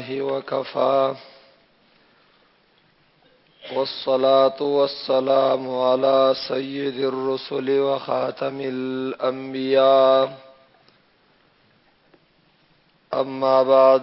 الله وكفى والصلاة والسلام على سيد الرسل وخاتم الأنبياء أما بعد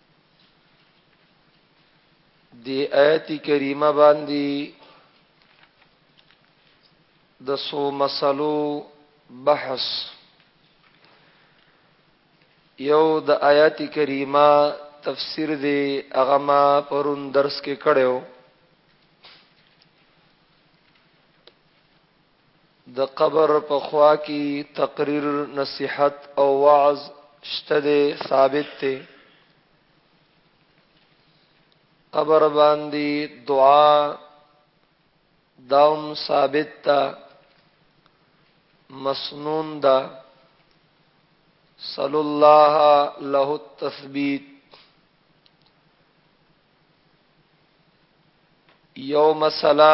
دی آیت کریمه باندې د سو مسلو بحث یو د آیت کریمه تفسیر دی هغه ما پرون درس کې کړو د قبر په خوا کی تقریر نصیحت او وعظ شته دی ثابت دی قبر باندی دعا داوم ثابت تا مسنون دا صلی الله له التثبیت یو مسله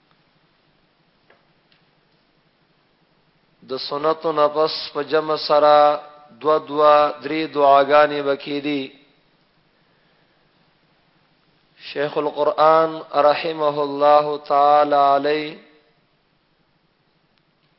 د سنت نفس په جمع سره دو دو درې دعاګانې وکې دي شیخ القرآن رحمه الله تعالی علی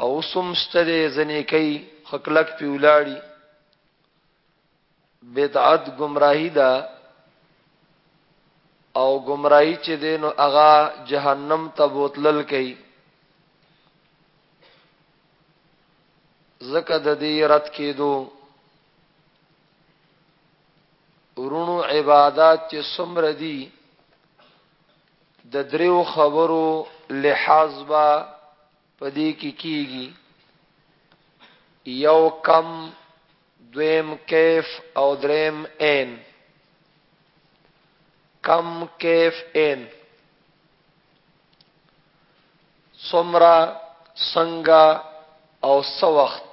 او اوس هم شته دی ځنې کوي خو کلک پې ولاړي بدعت ګمراهي ده او ګمراهي چې دی نو هغه جهنم ته بوتلل کوي ځکه د دې رد کېدو ورونو عبادت چې څومره دي د دریو خبرو لحاظ به په دې کې کېږي، یو کم، دویم کیف او دریم عین. کم کیف عین څومره څنګه او څه وخت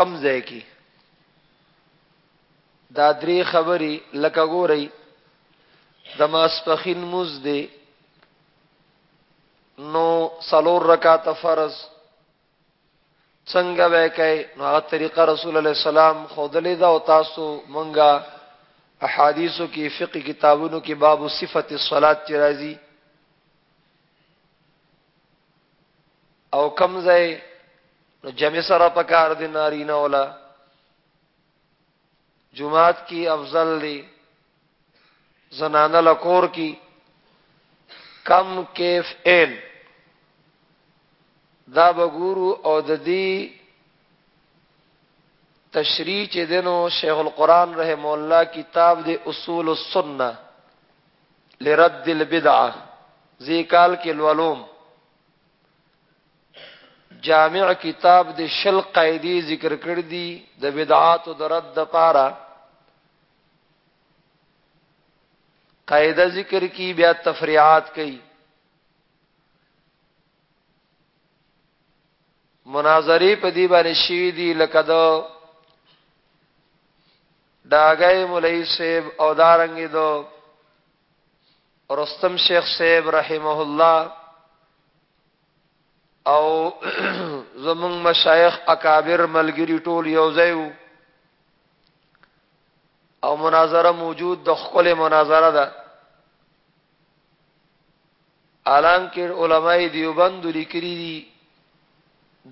کم ځای کې دا درې خبرې لکه ګورئ د ماسپخین موز دی نو څلور رکعات فرض څنګه وکای نو هغه طریقه رسول الله سلام خودلې دا او تاسو مونږه احادیثو کې فقہ کتابونو کې باب صفت الصلات چې راځي او کم ځای نو جمع سره پکار دي نارینه ولا جماعت کی افضل دی زنانه لکور کی کم کیف این دا بګورو او د دې تشریح چې دینو شیخ القران رحم الله کتاب د اصول السنه لرد البدعه ذیکال کې العلوم جامع کتاب د شل قاعده ذکر کړ دي د بدعات او د رد لپاره قاعده ذکر کی بیا تفریعات کوي مناظری په دی باندې شي دي لکه د داګه مولای صاحب او دارنګ دو رستم شیخ صاحب رحمه الله او زمونږ مشایخ اکابر ملګری ټول یو ځای وو او مناظره موجود د خپل مناظره ده الان کې علماء دیوبند لیکري دي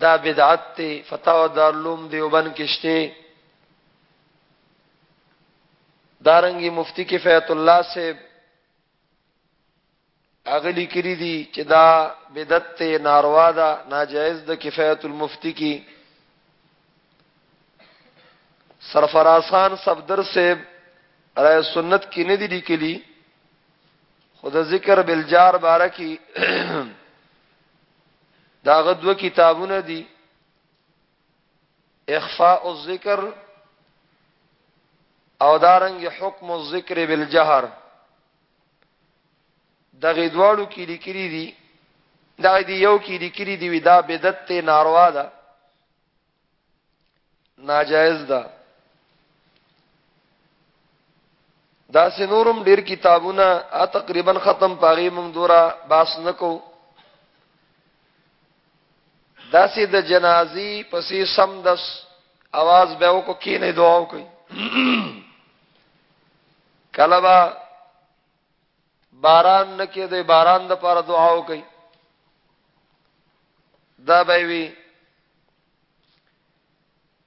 دا بدعت ته فتاوا دارلوم دیوبند کې شته دارنګي مفتی کفایت الله صاحب هغه لیکلي دي چې دا بدعت ته ناروا ده ناجایز د کفایت المفتی کې سرفراسان صفدر صاحب رای سنت کې نه دي لیکلي خود ذکر بالجار باره کې داغه دوه کتابونه دي اخفاء الذکر او دارنګ حکم الذکر بالجهر دغه دواړو کې لیکري دي دا دی یو کې لیکري دي ودا بدعت ته ناروا ده ناجائز ده دا سنورم ډیر کتابونه تقریبا ختم پاغي مونږ دورا باس نکو داسې د جنازي پسې سم دس اواز به وکو کینې دعا وکي کله با باران نکې د باران د پر دعا وکي دا به وی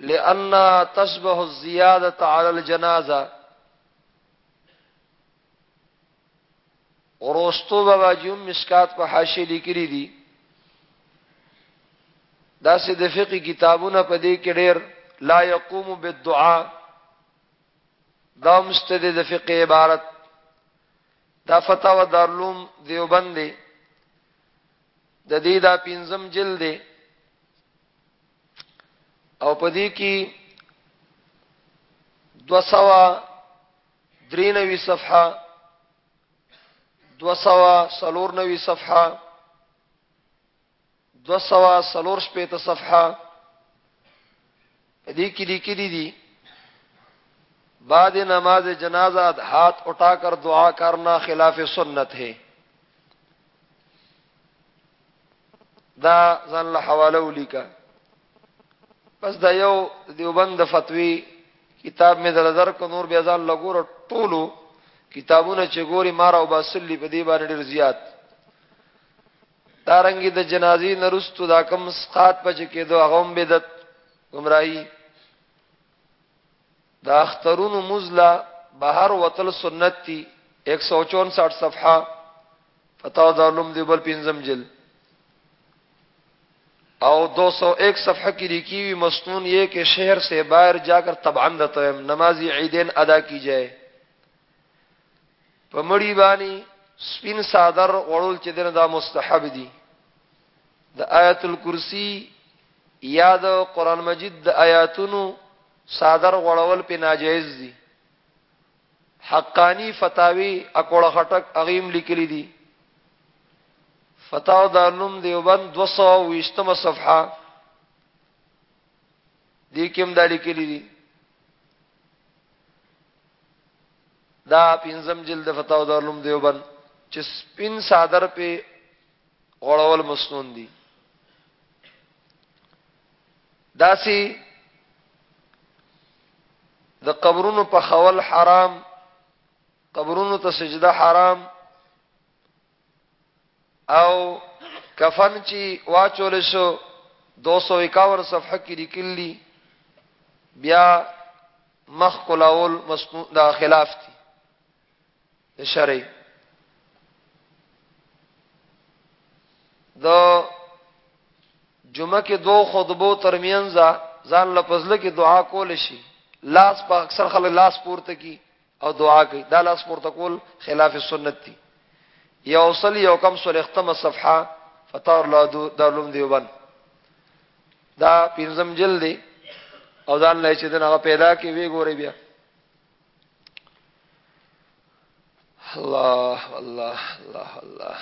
لانها تشبه الزياده على الجنازه وروستو بابا جون مشکات په حاشیه لیکلی دي دا سه د فقہی کتابونه په دې کې ډېر لا يقوم بالدعاء دا مستد د فقہ عبارت دا فتاوا دارلوم دیوبند دی د دې دا پنځم جلد دی او په دې کې 293 صفحه 294 صفحه 294 صفحه دې کې دې کې دي دي بعد نماز جنازہ ہاتھ اٹھا کر دعا کرنا خلاف سنت ہے دا ځان له حواله ولیکا بس دا یو دیوبند د فتوی کتاب مې در نظر کو نور بیا ځان لګور ټولو کتابونه چې ګوري مار او باسلی په دې باندې ډیر زیات دارنګي د جنازي نرستو دا کم سقات پچ کېدو هغه هم بدعت گمراهي د اخترونو مزله بهر وتل سنت دي 164 صفحه فتاو دارلوم دیوبل پنځم جل او 201 صفحه کې لیکي وي مسنون یې کې شهر سے باهر جا کر طبعا د تیم نمازي عیدین ادا کیجئے په مړی باندې سپین صادر وړول چې دنه دا مستحب دي د آیت الکرسی یا د قران مجید د آیاتونو صادر غړول په ناجیز دي حقانی فتاوی اکوړه خټک اغیم لیکلی دي فتاو دارلوم دیوبند 220 صفحه دې کوم دالی کلی دي دا پنځم جلد د فتاوا دارالعلوم دیوبند چې سپین صادر په غړول مسنون دي داسي د دا قبرونو په خول حرام قبرونو ته سجده حرام او کفن چې واچول شو 251 صفحه کې لیکلي بیا مخ کولاول مسنون دا خلاف دي شرعي دا جمعه کې دوه خطبو ترمنځ ځان لپزله کې دعا کول شي لاس په اکثر خلک لاس پورته کی او دعا کوي دا لاس پورته کول خلاف سنت دي یو صل یو کم صل ختمه صفحه فتار لا دارلوم دیوبند دا پنځم جلد دی او ځان لای چې دغه پیدا کی وی ګوري بیا الله الله الله الله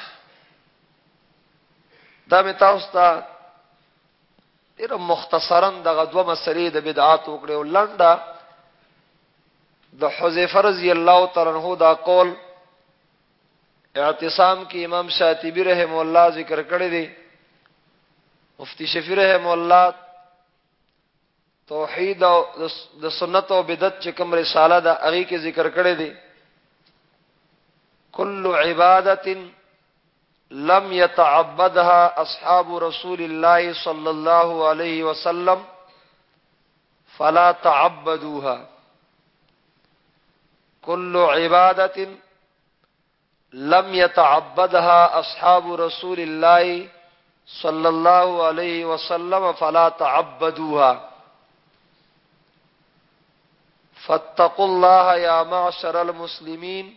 دا می تاسو ته ډیر مختصرا دغه دوه مسلې د بدعات وکړو لنډه د حذیفه رضی الله تعالی عنہ دا قول اعتصام کې امام شاطبی رحم الله ذکر کړی دی مفتی شفیع رحم الله توحید او د سنت او بدعت چې کوم رساله ده هغه کې ذکر کړی دی کل عبادت لم يتعبدها اصحاب رسول الله صلى الله عليه وسلم فلا تعبدوها كل عباده لم يتعبدها اصحاب رسول الله صلى الله عليه وسلم فلا تعبدوها فاتقوا الله يا معشر المسلمين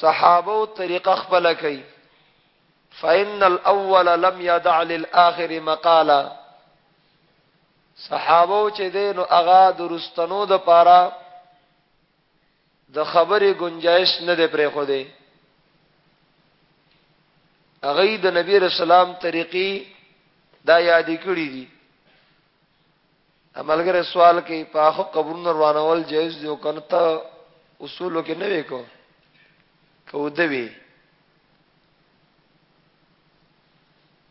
صحابو طریقه خپله کړئ فان الاول لم يدع للاخر مقالا صحابو چې دین او اغا درستنو د پاره د خبرې گنجائش نه دی پرې خو دی هغه د نبی رسول الله طریقې دا یاد کړی دي دا ملګری سوال کوي په اخو قبرونو روانول جایز دی او کنه ته اصولو کې نه وې کو کو دوی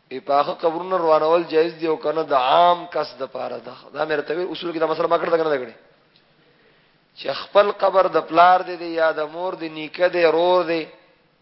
ای په اخو قبرونو روانول جایز دی او کنه د عام کس د پاره ده دا مې رته اصول کې دا مسله ما کړ دا کنه کړی چې خپل قبر د پلار دی یا د مور دی نیکه دی رور دی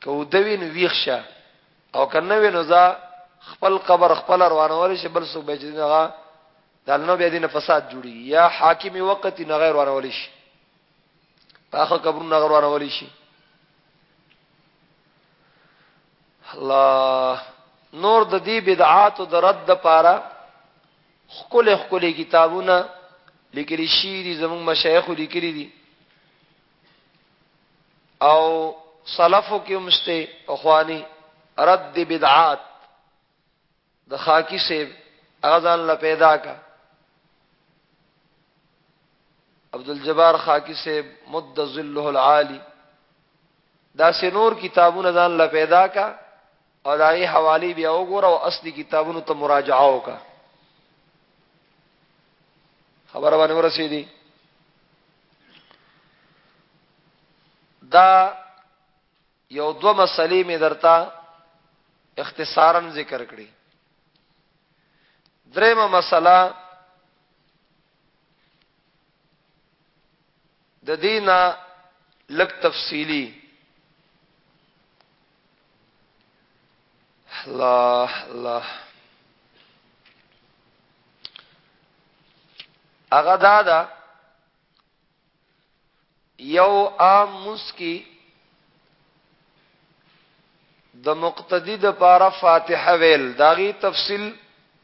که وده وي نو ویښ شه او که نه وي نو ځه خپل قبر خپل روانول شي بل څوک به چې دغه د نو بیا دینه فساد جوړي یا حاکم وخت نه غیر روانول شي پاخه قبر نه غیر روانول شي الله نور د دې بدعات او د رد لپاره خپل خپل کتابونه لیکل شي دي زموږ مشایخ لیکلي دي او سلفو کې مشته اخواني رد بدعات د خاکی سیب اغزان لا پیدا کا عبد الجبار خاکی سیب مد ظله العالی دا سنور کتابونه ځان لا پیدا کا او دا یې حوالی بیا وګوره او اصلي کتابونو ته مراجعه وکړه خبره باندې ورسې دي دا یو دو مسلې می درتا اختصارا ذکر کړی درېمه مسله د دینا لک تفصیلی الله الله هغه دا دا یو عام مسکی د مقتدی د پاره فاتحه ویل داغي تفصیل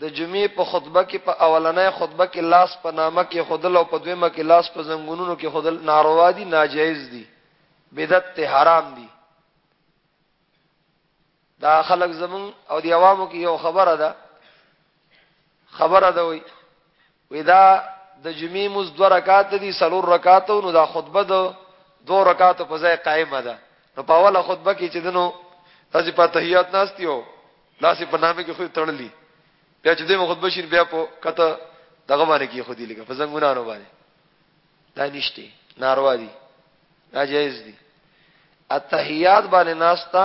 د جمعې په خطبه کې په اولنۍ خطبه کې لاس په نامه کېښودل او په دویمه کې لاس په زنګونونو کېښودل ناروا دي، ناجایز دي، بدعت دی، حرام دي. دا خلک زموږ او د عوامو کې یوه خبره ده، خبره ده وایي، وی دا د جمعې مز دوه رکعات دي سلور رکعات نو دا خطبه دو دو رکعات په ځای قائمه ده نو په اوله خطبه کې چې دنو تاسو په تحیات ناستیو لاسې په نامه کې خو تړلی بیا چې دمو خطبه شین بیا په کته دغه باندې کې خو دی لګه په زنګونانو باندې دا نشته ناروا دي ناجایز دي التحیات باندې ناستا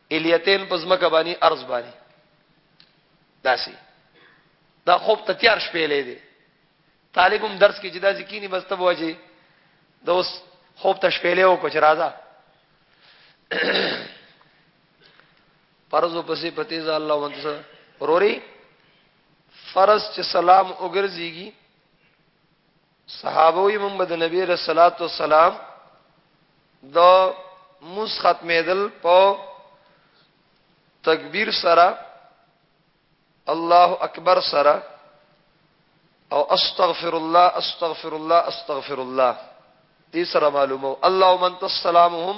الیتین په ځمکه باندې ارز باندې داسي دا خوب ته تیار شپې لې دي طالبم درس کې جدا ځکینی بس ته بوجي دوست خوب ته شپې له وکړه راځه فرض پسې پتی ز الله ونس روري فرض چې سلام وګرځيږي صحابه وي مونږ به د نبی علیہ الصلوۃ والسلام د موس ختمېدل په تکبیر سره الله اکبر سره او استغفر الله استغفر الله استغفر الله دې سره معلومه اللهم انت السلام هم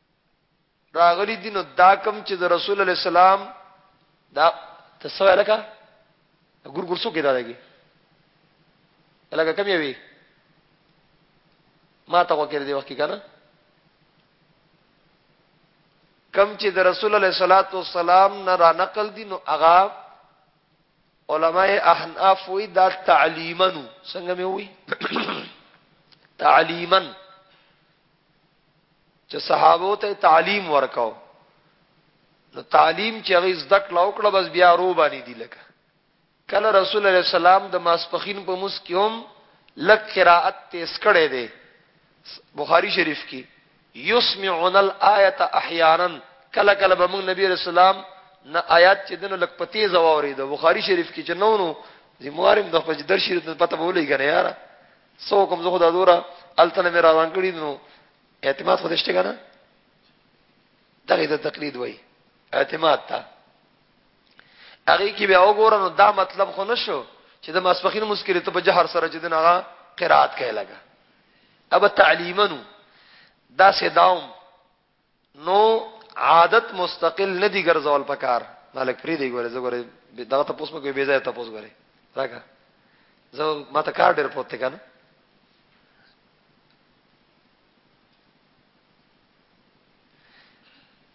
راغلی دي نو دا کم چې د رسول الله سلام دا تسوی لکه ګور ګور سو کې دا لګي لکه کم یوي ما ته وکړ دی وخت کې کنه کم چې د رسول الله صلوات و سلام نه را نقل دي نو اغا علماء احناف وی دا تعلیمن څنګه مې وی تعلیمن چې صحابو ته تعلیم ورکاو نو تعلیم چې هغه زده کړه او کړه بس بیا رو باندې دی لکه کله رسول الله سلام د ماسپخین په مس کې هم لک قرائت تیز کړي دي بخاری شریف کې یسمعون الایت احیانا کله کله به موږ نبی رسول الله نه آیات چې دنه لک په تیز اوري د بخاری شریف کې چې نو نو زموارم د خپل درشي پته بولې کنه یاره څو کوم زه خدا دوره الته نه مې روان کړی نو اعتماد خو دشته کنه دغه د تقلید وای اعتماد تا هغه کې بیا وګورم نو دا مطلب خو نشو چې د ماسپخین مسکری ته په جهر سره چې دغه قرات کوي لګا اب تعلیمنو دا سداوم نو عادت مستقل نه دی ګرځول پکار دا لک پری دی ګوره زه ګوره دغه ته پوسمه کوي بي ځای ته پوس ګوره راګه زه ما ته کار ډیر پروت کنه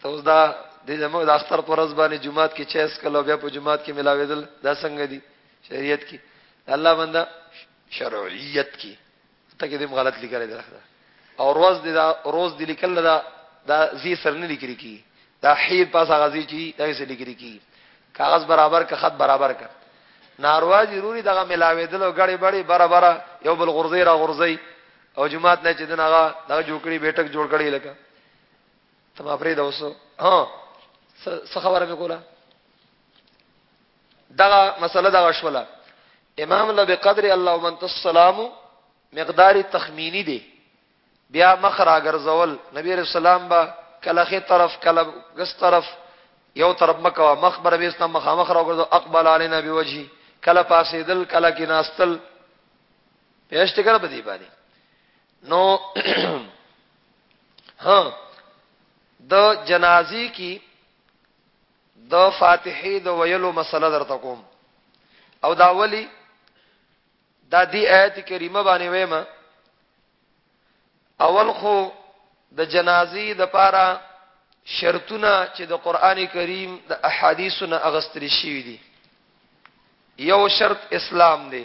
ته اوس دا د زموږ د استر پرز باندې جمعات کې چیس کلو بیا په جمعات کې ملاویدل دا څنګه دي شریعت کې الله بندا شرعیت کې ته کې دیم غلط لیکل دی راخره او روز دی دا روز دی لیکل دا دا زی سر نه لیکل کی دا حی پاسه غزی چی دا سه لیکل کی کاغذ برابر کا خط برابر کا ناروا ضروری دغه ملاوي دل او غړي بړي بره بره یو بل غرزي را غرزي او جمعات نه چې دغه دغه جوړکړي بیٹک جوړ کړي لکه تم افرید اوسو ها څه خبره وکوله دغه مسله دغه شوله امام له بقدر الله من السلام مقدار تخمینی دی بیا مخ را ګرځول نبی رسول الله با کله خې طرف کله ګس طرف یو طرف مکه مخ بر بیس نه مخ مخ را ګرځو اقبل علینا بوجهی کله پاسې دل کله کې ناستل پېشت کړه په دې باندې نو ها د جنازي کی د فاتحې د ویلو مسله درته کوم او دا ولی دا دی آیت کریمه باندې وایم اول خو د جنازي د پاره شرطونه چې د قران کریم د احادیثو نه اغستل شوی دي یو شرط اسلام دی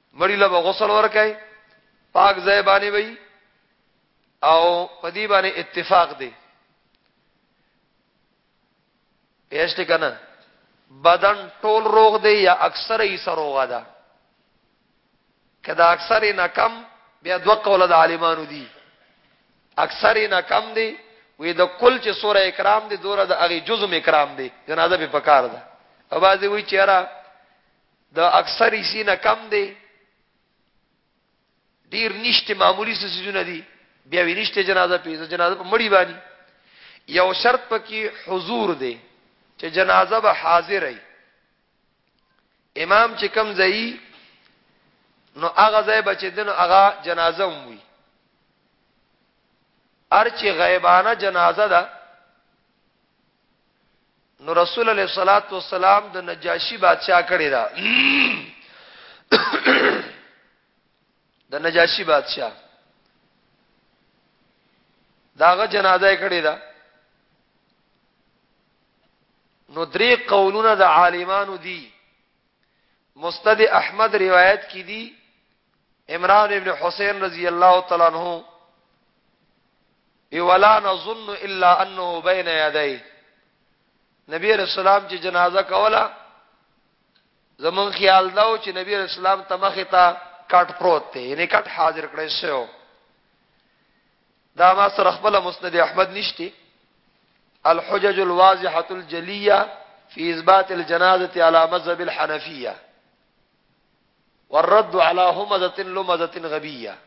مړی له غسل ورکای پاک ځای باندې وای او پدی باندې اتفاق دی پېشت کنه بدن ټول روغ دی یا اکثر یې سروغه ده کدا اکثر نه کم بیا دوه قول د عالمانو دي اکثر نه کم دي وې د کل چې سوره اکرام دي دوره د اغي جزم اکرام دي جنازه به پکار ده او بازي وی چیرې د اکثر حصې نه کم دی ډیر نشته معمولی څه سيزونه دي بیا وی نشته جنازه پیسه جنازه په مړی باندې یو شرط پکې حضور دی چې جنازه به حاضر وي امام چې کم ځای نو هغه ځای بچی دین هغه جنازه هم وي ارچ غیبانه جنازه ده نو رسول الله صلی الله علیه وسلم د نجاشی بادشاہ کړی دا د نجاشی بادشاہ داغه جنازه کړی دا نو درې قولونه د عالمانو دي مستد احمد روایت کی دي عمران ابن حسین رضی الله تعالی عنہ ای ولا نظن الا انه بین یدی نبی رسول الله چې جنازه کوله زمون خیال دا و چې نبی رسول الله تمخه تا کټ پروت دی یعنی کټ حاضر کړی شو دا ما سره خپل مسند احمد نشتی الحجج الواضحه الجليه في اثبات الجنازه على مذهب الحنفيه والرد على همزه لمزه غبيه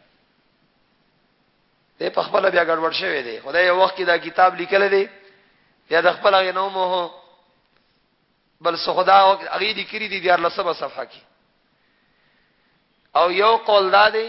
دې په خپل بیا ګډوډ شوی دی خدای یو وخت کې دا کتاب لیکل دی یا د خپل غنو مو بل څه خدا او هغه دې کړی دی د 14 صفحه کې او یو قول دا دی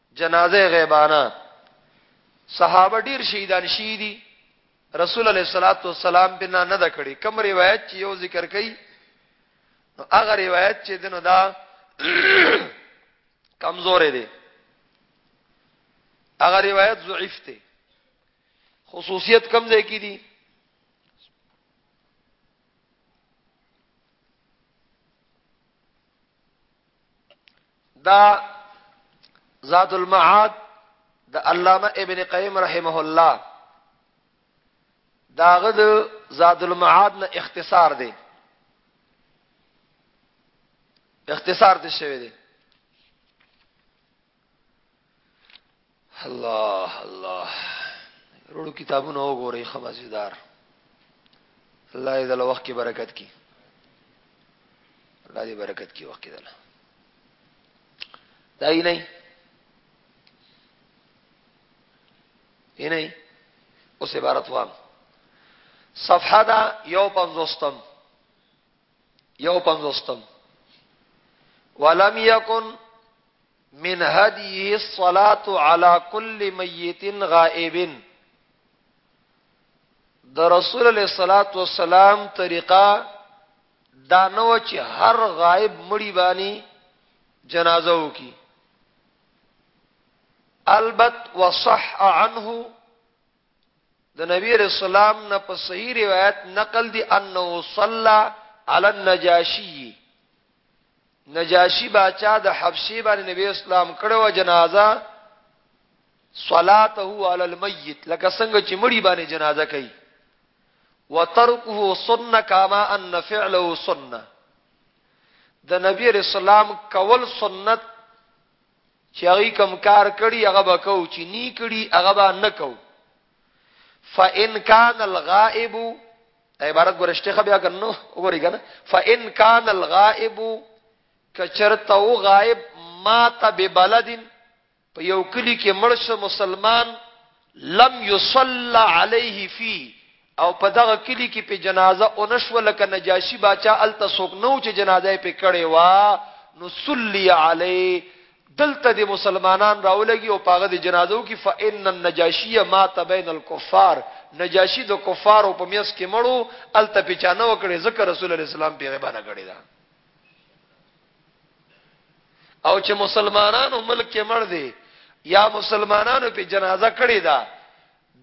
جنازه غیبانه صحابه ډیر شهیدان شي دي رسول الله صلی الله علیه وسلم بنا نه د کړي کوم روایت چې یو ذکر کړي نو هغه روایت چې دنو دا کمزور دی هغه روایت ضعیف دی خصوصیت کم ځای کې دي دا ذات المعاد د علامه ابن قیم رحمه الله داغه د ذات المعاد نه اختصار دی اختصار دې شوی دی الله الله روړو کتابونه وګورئ خمازیدار الله دې له وخت کې برکت کړي الله دې برکت کړي وخت کې دله دا یې نه یې نه اوس عبارت وام صفحه دا یو پنځوستم یو پنځوستم ولم یکن من هدیه الصلاة على كل میت غائب د رسول الله صلوات و سلام طریقه دا نو چې هر غائب مړی بانی جنازه وکي البت وصح عنه د نبی رسول الله نه په صحیح روایت نقل دی انه صلى على النجاشی نجاشی باچا د حبشی باندې نبی اسلام کړو جنازه صلاته علی المیت لکه څنګه چې مړی باندې جنازه کوي وترکه سنه کما ان فعله سنه د نبی رسول الله کول سنت چې هغوی کوم کار کړي هغه به کوو، چې نی کړي هغه به نه کوو. فان کان الغائب دا عبارت ګوره شته بیا کنه وګورئ کنه فان کان الغائب کچرته او غائب مات ببلد په یو کلی کې مرشه مسلمان لم يصلى عليه فيه او په دغه کلی کې په جنازه اونشو لکه نجاشي باچا الته سوک نو چې جنازه په کړي وا نو صلی علی دلته د مسلمانان راولګي او پاغه د جنازو کې فإن النجاشی مات بین الكفار نجاشی د کفار او په میس کې مړو الته په چانه وکړي ذکر رسول الله اسلام پیغمبر نه کړی دا او چې مسلمانانو ملک کې مړ دی یا مسلمانانو په جنازه کړی دا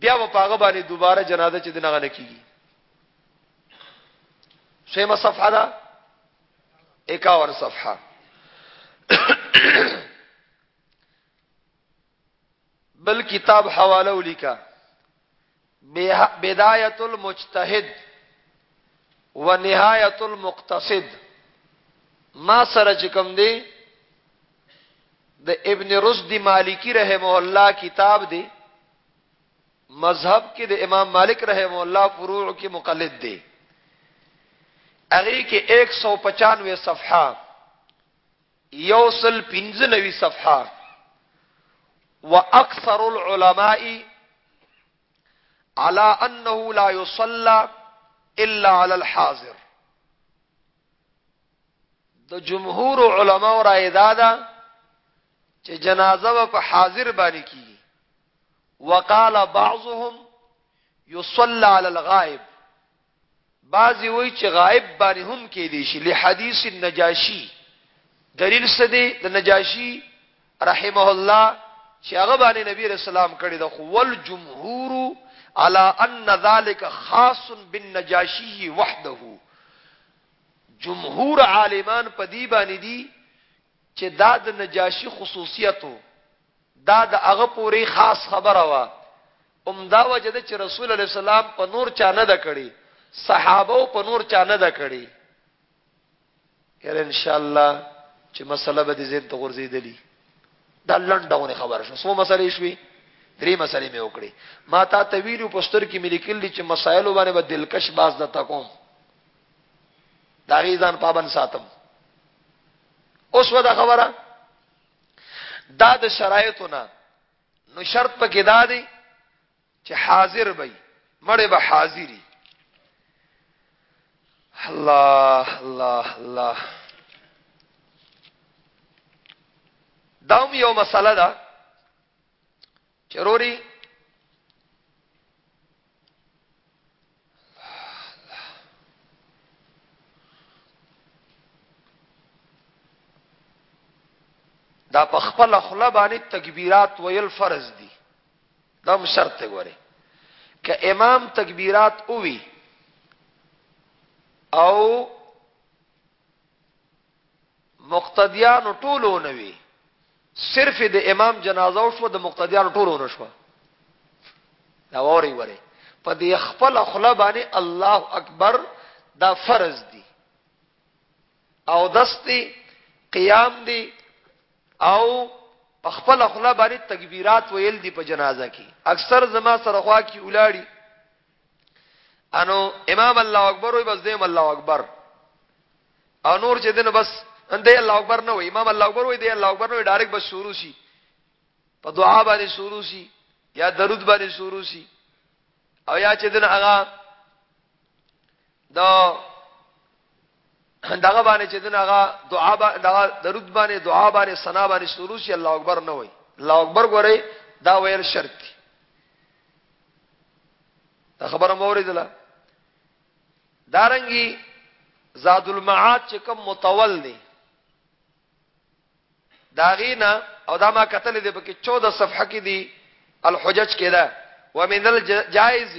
بیا په پاغه باندې دوباره جنازه چې دغه نه کیږي شیمه صفحه دا 51 صفحه بل کتاب حواله ولیکا بدايه المجتهد ونهايه المقتصد ما سره چې کوم دی د ابن رشد مالکی رحمه الله کتاب دی مذهب کې د امام مالک رحمه الله فروع کې مقلد دی هغه کې 195 صفحه یو سل پنځه نوي صفحه واکثر العلماء على انه لا يصلى الا على الحاضر د جمهور علما را اداده چې جنازه په حاضر باندې کی وقال بعضهم يصلى على الغائب بعضی وای چې غائب باندې هم کې دي شي لحدیث النجاشی دلیل څه دی د نجاشی رحمه الله چې هغه باندې نبی رسول الله کړي د خول جمهور على ان ذلك خاص بالنجاشی وحده جمهور عالمان په دی باندې دي چې دا د نجاشی خصوصیتو دا د هغه پوری خاص خبره وا همدا وجه ده چې رسول علیه السلام په نور چا نه ده کړې، صحابو په نور چا نه ده کړې. یاره ان شاء الله چې مسله به دې ذهن ته غورځېدلي. دا لنډونه خبره شوه. څو مسلې شوې؟ درې مسلې مې وکړې. ما تا ته ویلو په ستر کې مې لیکل دي چې مسایلو باندې به دلکش باز د تکوم. دا غي ځان پابند ساتم. اوس ودا خبره دا د شرایطو نه نو شرط پکې دا دی چې حاضر وي مړ به حاضری الله الله الله دا هم یو مسله ده چروري دا په خپل خله باندې تکبیرات ویل فرض دي دا شرط غوري ک امام تکبیرات اووي او مقتدیانو ټول ونوي صرف د امام جنازه وشو د مقتدیانو ټول ونشو دا وری وری په دې خپل خلا باندې الله اکبر دا فرض دی او دستی قیام دی او په خپل خلا باندې تکبیرات ویل دی په جنازه کې اکثر زما سره خوا کې ولاړی انو امام الله اکبر وي بس دیم الله اکبر او نور چې دنه بس ان دی الله اکبر نه وي امام الله اکبر وي دی الله اکبر نه وي ډایرک بس شروع شي په دعا باندې شروع شي یا درود باندې شروع شي او یا چې دنه هغه دا دغه باندې چې دغه هغه دعا به دغه درود باندې دعا باندې ثنا باندې شروع شي الله اکبر نه وای الله اکبر ګورې دا ویل شرط دی دا خبره مورې دلا دارنګي زاد المعاد چې کوم متول دی داغینا او دا ما قتل دی په کې 14 صفحه کې دی الحجج کې دا ومن الجائز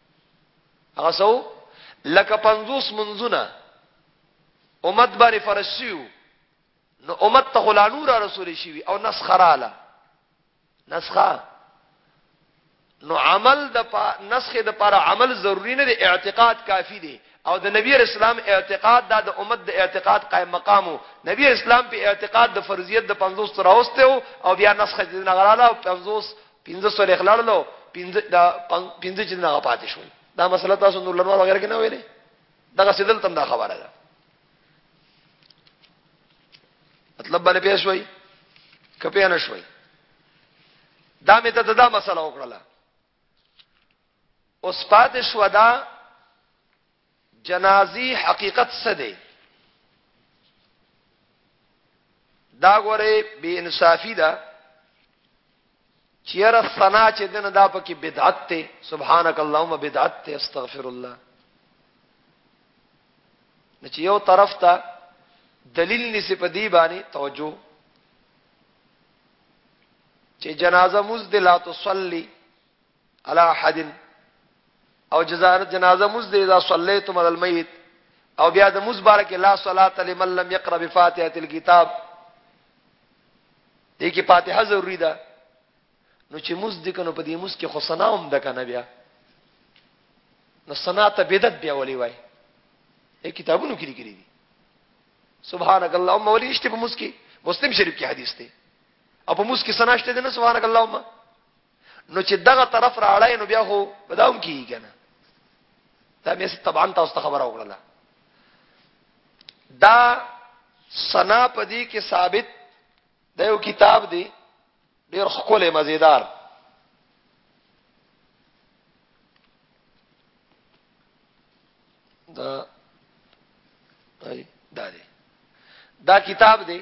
هغه سو لکه 50 منځونه امت باندې فرض شیو نو امت ته غلانو را رسول شي او نسخه رااله نسخه نو عمل د نسخه د پر عمل ضروری نه دی اعتقاد کافی دی او د نبی اسلام اعتقاد دا د امت د اعتقاد قائم مقام وو نبی اسلام په اعتقاد د فرضیت د 50 تراوسته او بیا نسخه د نغراله او 50 پنځه سورې خلاړلو پنځه دا پنځه چې نه پاتې شول دا مسله تاسو نور لنوار وغیرہ کې نه ویلې دا سیدل تم دا خبره ده مطلب باندې پیښ شوي کپیا نه شوي دا مې ته دا مسله وکړه اوس پاتې شو دا جنازي حقیقت څه دی دا غره بی انصافی ده چیر سنا چې دنه دا پکې بدعت ته سبحانك اللهم بدعت ته استغفر الله نچ یو طرف ته دلیل نسی په دی باندې توجه چې جنازه مزد لا تصلي على احد او جزاء جنازه مز دې اذا صليتم على الميت او بیا د مز بارک لا صلاه لمن لم يقرأ بفاتحه الكتاب دې کې فاتحه ضروری ده نو چې مز دې کنو په دې مز کې خو سنا هم ده کنه بیا نو سنا ته بدعت بیا ولي وای اے کتابونو کې لري سبحانك اللهم ولي اشتي په مز کې مسلم شریف کې حدیث دی او په مز کې سنا شته ده نه سبحانك اللهم نو چې دغه طرف را اړای نو بیا خو بداوم کیږي کنه دا مې طبعا تاسو ته خبره وکړه دا سنا پدی کې ثابت دا یو کتاب دی ډیر خکول مزیدار دا دا دی دا کتاب دی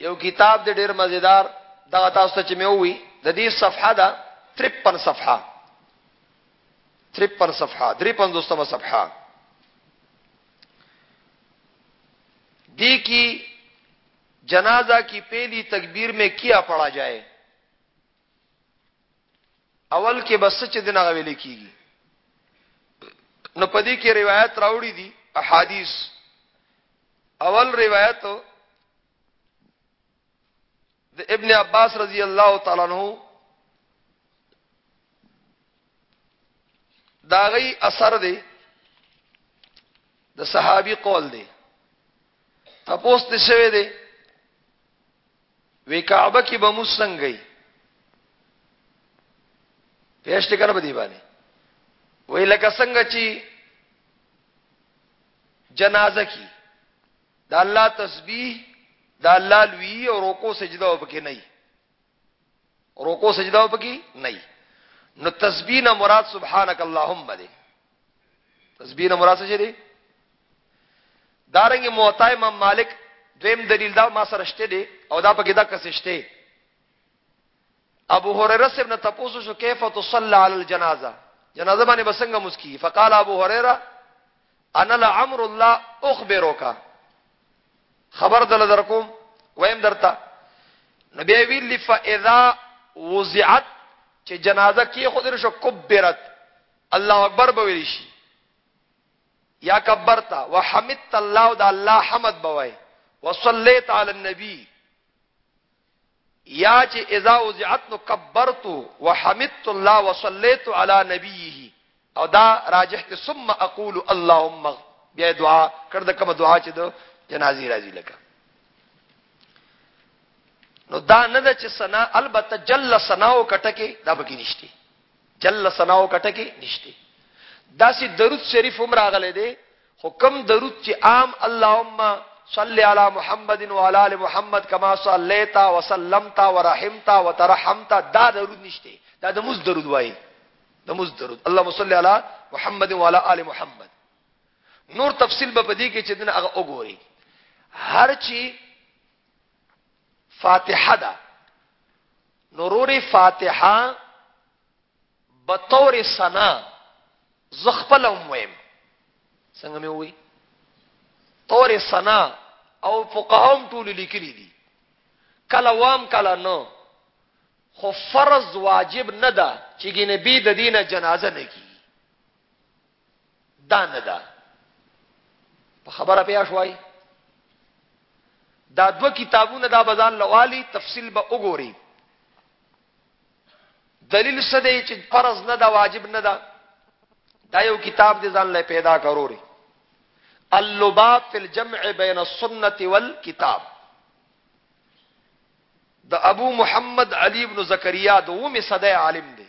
یو کتاب دې ډېر مزیدار دغه تاسو ته چې مې ووي د دې صفحه ده 53 صفحه 53 صفحه 350 صفحه دی کی جنازہ کی پہلی تکبیر میں کیا پڑھا جائے اول کې بس چې دنا غویل کیږي نو پدې کې روایت راوړي دي احادیث اول روایت د ابن عباس رضی الله تعالی عنہ دا غي اثر دی د صحابي قول دی تپوس ته شوی دی وی کعبه کې به موږ څنګه یې پېشته کنه بدی باندې وی لکه څنګه چې جنازه کی دا الله تسبیح دا الله لوی او رکوع سجده وبکې نه رکوع سجده وبکې نه نو تسبیح نه مراد سبحانك اللهم دې تسبیح نه مراد څه دی دارنګ موطا امام مالک دویم دلیل دا ما سره شته دی او دا پکې دا کس شته ابو هريره سره نه تاسو شو کیف تصلى على الجنازه جنازه باندې بسنګ مسکی فقال ابو هريره انا لعمر الله اخبرك خبر دل درکوم ویم درتا نبی ویل فاذا وزعت چې جنازه کې خود رشو کبرت الله اکبر به ویل شي یا کبرت وحمدت الله او د الله حمد بوي وصليت على النبي یا چې اذا وزعت نو کبرت وحمدت الله وصليت على نبيه او دا راجح ته ثم اقول اللهم بیا دعا کړ د کوم دعا چې د جنازي راځي لکه نو دا نه ده چې سنا البته جل سناو کټکه دا بګی نشته جل ثناو کټه کې نشته داسې درود شریف هم راغلی دی خو کم درود چې عام اللهم صلی علی محمد و علی ال محمد کما صلیت و سلمت و رحمت و ترحمت دا درود نشته دا د موز درود وای د موز درود اللهم صلی علی محمد و علی ال محمد نور تفصیل به پدې کې چې دنه هغه وګوري هر چی فاتحه ده نوروري فاتحه بطور سنا زخپل ویم څنګه مې وی طور سنا او فقهاوم ټول لیکلي دي کله وام کله نو خو فرض واجب نه ده چې ګنبي د دینه جنازه نه کی دا نه ده په خبره پیا شوي دا دو کتابونه دا بازار لوالي تفصیل به وګوري دلیل څه دی چې فرض نه دا واجب نه ده دا یو کتاب دې ځان له پیدا کروري اللباب فی الجمع بین السنه والکتاب د ابو محمد علی ابن زکریا دومه صدې عالم دی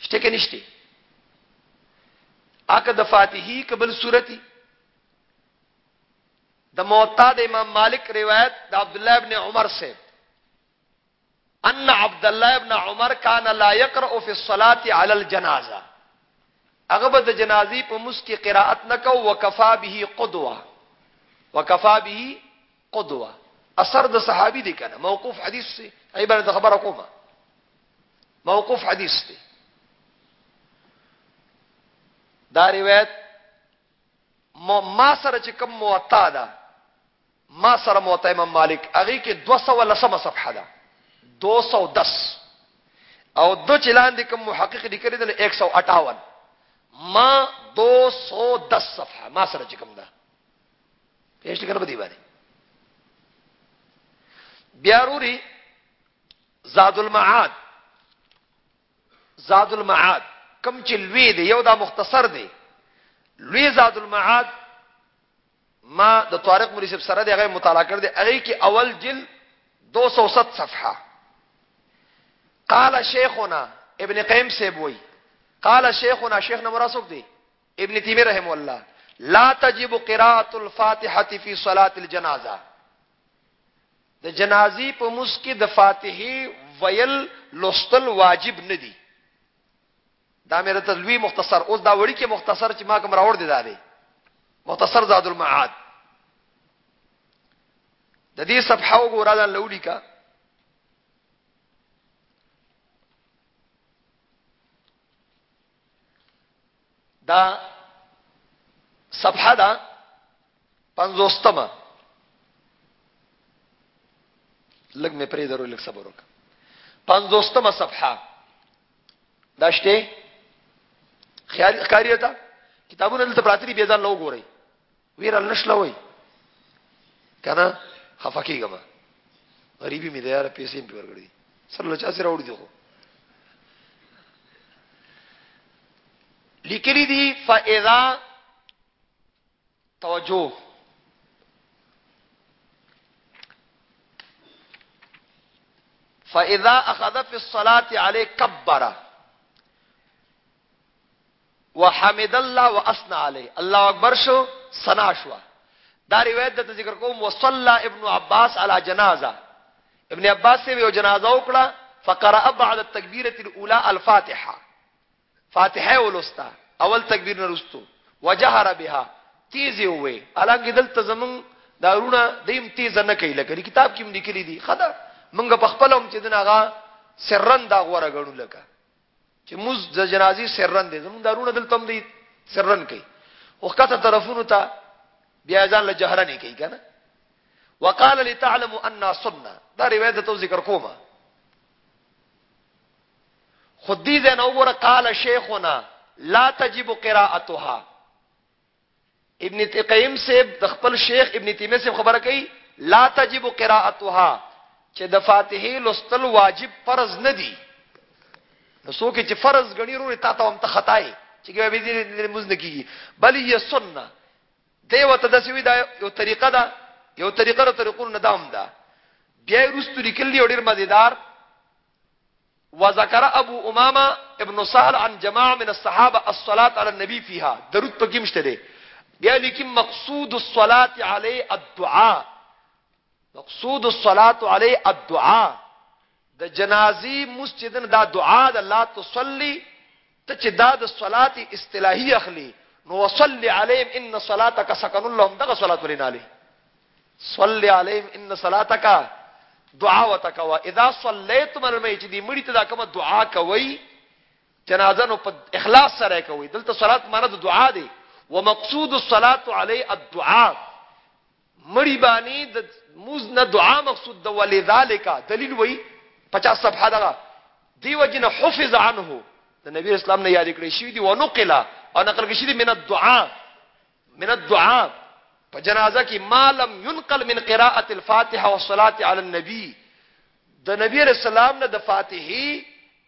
شته کې نشته اګه د فاتحی قبل سورتی د موطا د امام مالک روایت د عبد الله ابن عمر سے ان عبد الله ابن عمر کان لا يقرأ في الصلاه على الجنازه هغه به د جنازي په مسکی قراءت نکو وکفا به قدوه وکفا به قدوه اثر د صحابي دی کنه موقوف حدیث سی عبارت خبره کومه موقوف حدیث دی دا روایت ما سره چې کوم موطا ده ما سره موطا امام مالک هغه کې 210 صفحه ده 210 او د چلان د کوم محقق لیکل دي 158 ما 210 صفحه ما سره چې کوم ده پېښ کړه په دی باندې بیا وروړي زاد المعاد زاد المعاد کم چې لوی دی یو دا مختصر دی لوی زاد المعاد ما د طارق مولوی صاحب سره دغه مطالعه کړ دی هغه کې اول جل 207 صفحه قال شیخنا ابن قیم سے بوئی قال شیخنا شیخ نے مراسک دی ابن تیمی رحم اللہ لا تجب قراءت الفاتحة فی صلاة الجنازہ د جنازي په موس کې د فاتحه ویل لوستل واجب نه دي دا مې راته لوی مختصر اوس دا وړي کې مختصر چې ما کوم راوړ دي دا دی مختصر زاد المعاد د دې صفحه وګوره دا لولي کا دا صفحه دا پنځوستمه لګ مې پرې درو لګ صبر وک پنځوستمه صفحه داشته خیال کاری تا کتابونه دلته پراتري بيزان لو ګوري ویره نشلوي کنه خفقېږم غریبي مې دیاره پیسې په ورګړي سره لچا سره وړي دي خو لیکلی دي فاذا توجه فاذا اخذ في الصلاه عليه كبر وحمد الله واثنى عليه الله اکبر شو ثنا شو دا روایت د ذکر کوم وصلى ابن عباس على جنازه ابن عباس سے یو جنازه وکړه فقرأ بعد التكبيره الاولى الفاتحه فاتحه ولستا اول تکبیر نه رستو وجهر بها تیزی وې الګ دلته زمون دارونه دیم تیز نه کوي لکه کتاب کې لیکلي دي خدا منګه په خپل هم چې دناغه سرن دا غوړه غړو لکه چې موږ د جنازي سرن دي زموږ دارونه دلته هم دي سرن کوي او کته طرفونو ته بیا ځان له جهره نه کوي کنه وقال لتعلم ان صدنا دا روایت ته ذکر کومه خدی زنه وګوره قال شیخنا لا تجب قراءتها ابن تقیم صاحب د خپل شیخ ابن تیمیه صاحب خبره کوي لا تجب قراءتها چې د فاتحه لوستل واجب فرض نه دي نو څوک چې فرض غني وروره تا ته هم ته خطای چې به دې موږ نه کیږي بل یې سنت دی وته د سوي دا یو طریقه ده یو طریقه له طریقو نه دام ده بیا رستو لیکلی ډیر مزیدار وذکر ابو امامه ابن سهل عن جماعه من الصحابه الصلاه على النبي فيها درود پکې مشته دی بیا لیکي مقصود الصلاه علی الدعاء مقصود الصلاه علی الدعاء د جنازي مسجدن دا دعا د لا تصلي ته چې دا د صلات اصطلاحي اخلي نو وصلي عليهم ان صلاتك سكن لهم دغه صلات ولې نه لې صلي عليهم ان صلاتك دعا وتکوا اذا صليتم الميت دي مړي ته دا کومه دعا کوي جنازه نو په اخلاص سره کوي دلته صلات معنی د دعا دی ومقصود الصلاه علی الدعاء مړي باندې د موز نه دعا مقصود د ولذالک دلیل وای 50 صفحه دغه دی وجنه حفظ عنه د نبی اسلام نه یاد کړی شوی دی ونقل او نقل کړی شوی دی من الدعاء من الدعاء په جنازه کې ما لم ينقل من قراءه الفاتحه والصلاه على النبي د نبی علیه السلام نه د فاتحی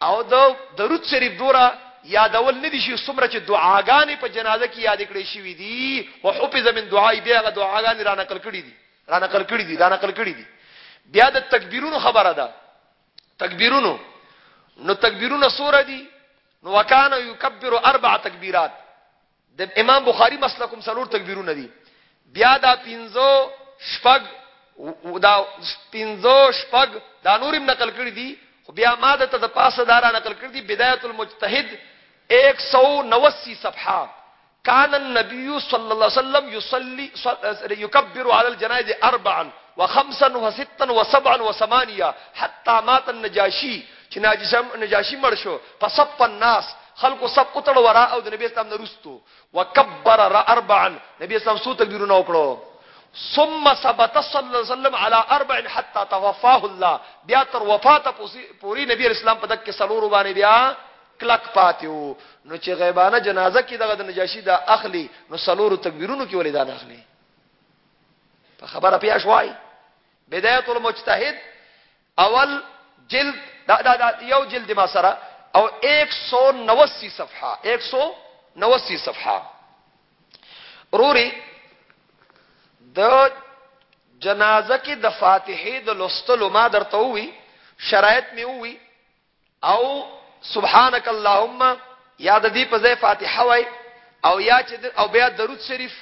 او د درود شریف دورا یادول ندی شي څومره چې دعاګانې په جنازه کې یاد کړې شوې دي او حفظ من دعای بیا غ دعاګانې را نقل کړې دي را نقل کړې دي را نقل کړې دي بیا د تکبیرونو خبره ده تکبیرونو نو تکبیرونه سوره دي نو وکانه یکبر اربع تکبیرات د امام بخاری مسلک هم څلور تکبیرونه دي بیا دا پنځو شپږ دا پنځو شپږ دا نورم نقل کړی دي خو بیا ما د ته د پاسه دارا نقل کړی دي بدايه المجتهد 189 صفحه كان النبي صلى الله عليه وسلم يصلي يكبر على الجنائز اربعا وخمسا وستا وسبعا وثمانيا حتى مات النجاشي چې ناجشم نجاشي مړ شو فصف الناس خلکو صف وتړ ورا او د نبی اسلام نه رستو وکبر را اربعا نبی اسلام سو تکبیرونه وکړو ثم ثبت صلی الله علیه وسلم علی اربع حتا توفاه الله بیا تر وفات پوری نبی اسلام په دک سلور باندې بیا کلک پاتیو نو چې غیبانه جنازه کې دغه د نجاشي دا اخلي نو سلور تکبیرونو کې ولې دا نه اخلي په خبره پیښ وای بدايه المجتهد اول جلد دا دا دا یو جلد ما سره او 189 صفحه 189 صفحه روري د جنازه کې د فاتحه د لوستلو ما درته وی شرایط می وی او سبحانك اللهم یا د دې په ځای فاتحه وای او یا چې او بیا درود شریف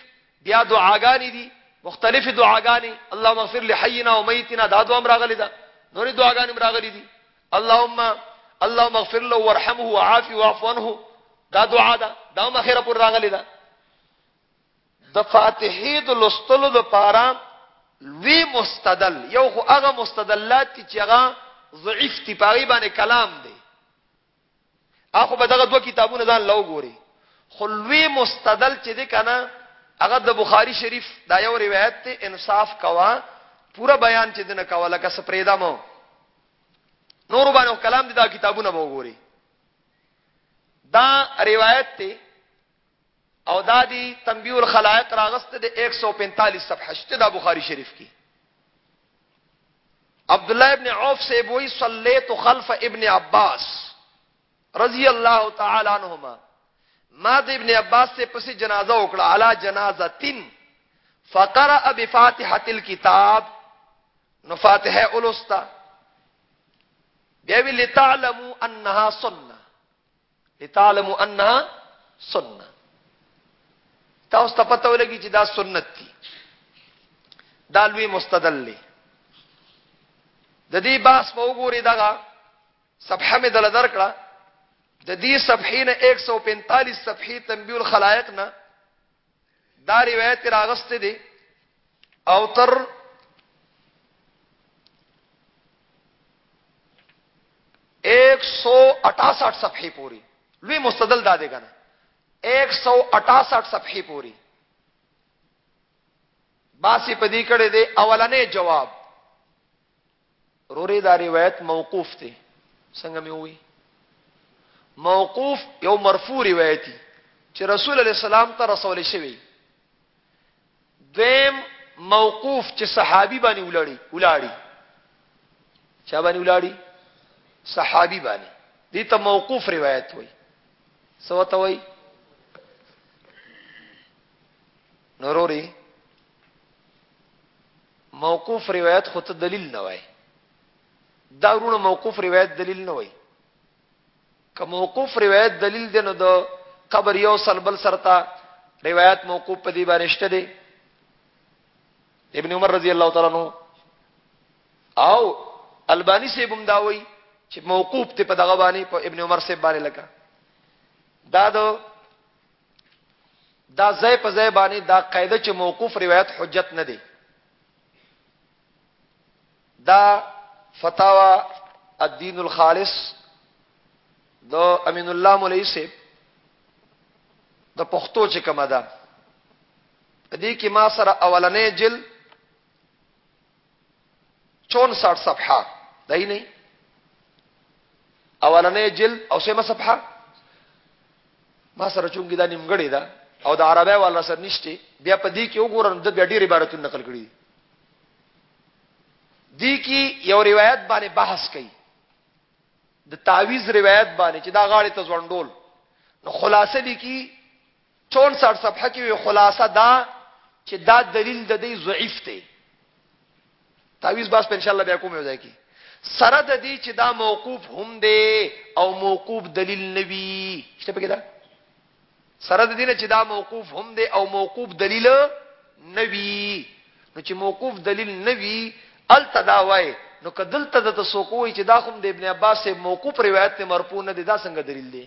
بیا دعاګانې دي مختلفې دعاګانې اللهم اغفر لحینا و میتنا دا دعا راغلي ده نورې دعاګانې راغلي دي اللهم اللهم اغفر له وارحمه وعافه واعف عنه دا دعا ده دا مخیره پر راغلي ده د فاتحې د لوستلو لپاره لوی مستدل یو خو هغه مستدلات چې هغه ضعیف دي په هغې باندې کلام دی اخو به دغه دوه کتابونه ځان له وګوري خو لوی مستدل چې دی که نه هغه د بخاري شریف دا یو روایت دی انصاف کوه پوره بیان چې دنه کوه لکه څه پرېږده مو نورو باندې کلام دی دا کتابونه به وګوري دا روایت دی او دا دی تنبیه الخلائق راغست د 145 صفحه شته د بخاری شریف کې عبد الله ابن عوف سے بوئی صلیت خلف ابن عباس رضی الله تعالی عنہما ما د ابن عباس سے پس جنازه وکړه علی جنازه تین فقرأ بفاتحه الكتاب نو فاتحه اولستا بیا وی لتعلموا انها سنه لتعلم انها سنه تاسو ته پته ولګي چې دا سنت دي دا لوی مستدل دی د دې باس په وګوري دغه صفحه مې دل درکړه د دې صفحې نه 145 صفحې تنبیه الخلائق نه دا روایت راغست دي او تر ایک سو اٹاسٹھ صفحی پوری لوی مستدل دا دے گا نا ایک سو اٹاسٹھ صفحی پوری باسی پدی کڑے دے اولنے جواب روري دا روایت موقوف دی څنګه مې وی موقوف یو مرفوع روایت دی چې رسول الله سلام ته رسول شوی دیم موقوف چې صحابي باندې ولاړی ولاړی چا باندې ولاړی صحابي باندې دي ته موقوف روایت وای سو ته وای نوروري موقوف روایت خو ته دلیل نه وای دا ورونه موقوف روایت دلیل نه وای که موقوف روایت دلیل دی نو د قبر یو سل بل سرتا روایت موقوف په دی باندې شته دی ابن عمر رضی الله تعالی عنہ او البانی سے بم داوی چې موقوف ته په دغه باندې په ابن عمر سے باندې لکه دا د دا ځای په ځای باندې دا قاعده چې موقوف روایت حجت نه دی دا فتاوا الدین الخالص د امین الله مولوی صاحب د پښتو چې کومه ده دې کې ما سره اولنې جلد 64 صفحه دای نه اولنې جلد او سیمه صفحه ما سره چونګې دا نیمګړې ده او د عربی والا سره نشته بیا په دې کې وګورم د بیا ډېر عبارتونه نقل کړي دي کې یو روایت باندې بحث کړي د تعویز روایت باندې چې دا غاړې ته ځوندول نو خلاصه دي کې چونسټ صفحه کې وي خلاصه دا چې دا دلیل د دې ضعیف دی تعویز باس په ان شاء الله بیا کوم یو ځای کې سره د دې چې دا موقوف هم دی او موقوف دلیل نوي شته پکې دا سره د دې چې دا موقوف هم دی او موقوف دلیل نوي نو چې موقوف دلیل نوي ال تداوی نو کدل ته د تسوکوي چې دا هم د ابن عباس موقوف روایت ته مرفوع نه دی دا څنګه دلیل دی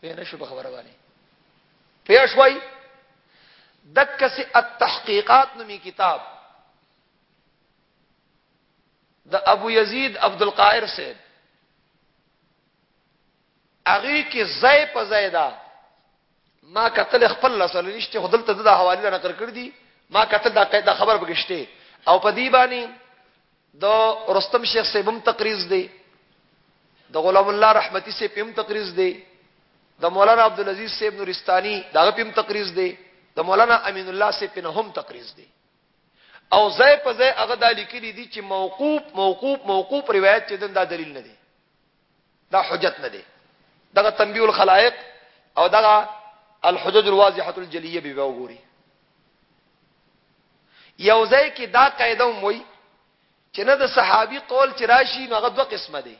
په نشو په خبره باندې پیښ وای دک سے التحقیقات نومي کتاب د ابو یزید عبد القاهر صاحب هغه کې زای په زای دا ما کتل خپل لسل نشته خدل ته د حواله نقل کړ دي ما کتل دا قاعده خبر بغشته او په دی باندې د رستم شیخ سیبم تقریز دی د غلام الله رحمتی سے پم تقریز دی د مولانا عبد العزيز سیب نورستاني دا پم تقریز دی د مولانا امین الله سے پن هم تقریز دی او زای په زای هغه د لیکلي دي چې موقوف موقوف موقوف روایت چې دا دلیل نه دی دا حجت نه دی دغه تنبیه الخلائق او دغه الحجج الواضحه الجلیه به وګوري یو ځای کې دا قاعده وموي چې نه د صحابي قول چې راشي نو هغه دوه قسمه دي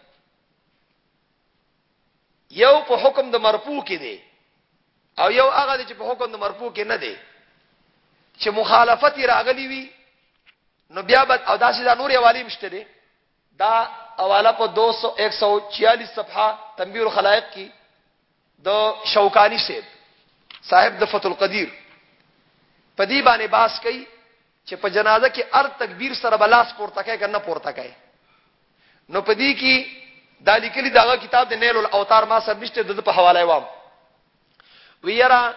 یو په حکم د مرفوع کې دی او یو هغه چې په حکم د مرفوع کې نه دی چې مخالفت راغلی وي نو بیا به او داسې دا نور یوالي مشته دي دا حواله په دوه سوه او سل او چيالیس صفحه تنبيه الخلائق کې د شوکانی صاحب صاحب د فتح القدیر په دې باندې باس کوي چې په جنازه کې ار تکبیر سره بلاس پورته کوي کنه پورته کوي نو په دې کې د لیکلي دغه کتاب د نیل الاوتار ما سره نشته د په حواله وام وی یرا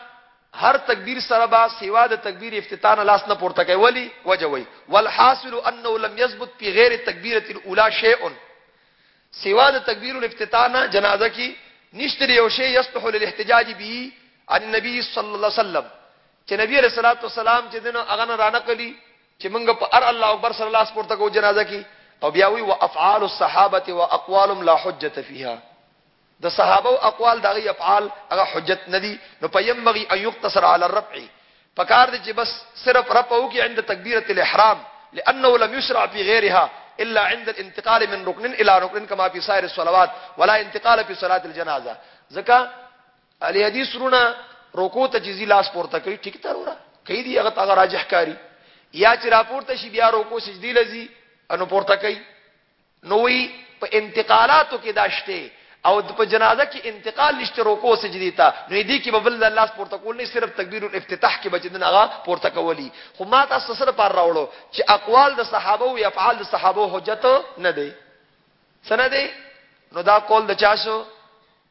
هر تکبیر سره با سیوا د تکبیر افتتاح لاس نه پورته کوي ولی وجه وی والحاصل انه لم يثبت في غیر التکبیره الاولى شیء سیوا د تکبیر الافتتاح نه جنازه کی نشتر یو شی یصلح للاحتجاج به عن النبي صلی الله علیه وسلم چې نبی علیہ الصلوۃ والسلام چې دنه اغه نه رانه کلی چې موږ په ار الله اکبر سره لاس پورته کو جنازه کی او بیا وی وافعال الصحابه واقوالهم لا حجه فيها د صحابو اقوال د هغوی افعال هغه حجت نه دي نو فينبغي ان يقتصر على الرفع پکار دی چې بس صرف رفع وکړي عند تکبيرة الاحرام لانه لم يشرع في غيرها الا عند الانتقال من ركن الى ركن كما في سائر الصلوات ولا انتقال في صلاة الجنازه ځکه علي حدیث رونه رکوع ته جزي لاس پورته کوي ټیک تر وره کوي دی هغه هغه راجح کاری یا چې راپورته شي بیا رکوع سجدي لذي انو پورته کوي نو وی په انتقالاتو کې داشته او په جنازه کې انتقال نشته رکوع سجدي ته نو دې کې ببل د الله پورته کول نه صرف تکبیر الافتتاح کې بچدن هغه پورته کولی خو ما تاسو سره پر راوړو چې اقوال د صحابه او افعال د صحابه حجت نه دی سنه دی نو دا قول د چا شو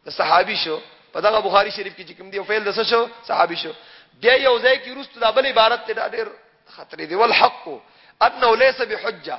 د صحابي شو په دغه بخاری شریف کې چې کوم دی او فعل د څه شو صحابي شو بیا یو ځای کې روست د بل عبارت ته ډېر خطرې دی والحق انه ليس بحجه